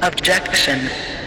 Objection.